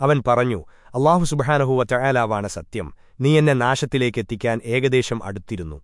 അവൻ പറഞ്ഞു അള്ളാഹു സുബഹാനഹുവ ചായാലാവാണ് സത്യം. നീ എന്നെ നാശത്തിലേക്കെത്തിക്കാൻ ഏകദേശം അടുത്തിരുന്നു.